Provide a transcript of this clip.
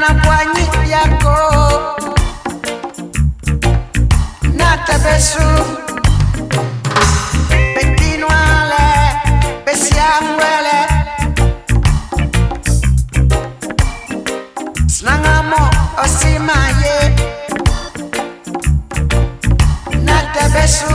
sana kwanyi yako. Natabesu petinuale pesiangwele snangamo osimaye. Natabesu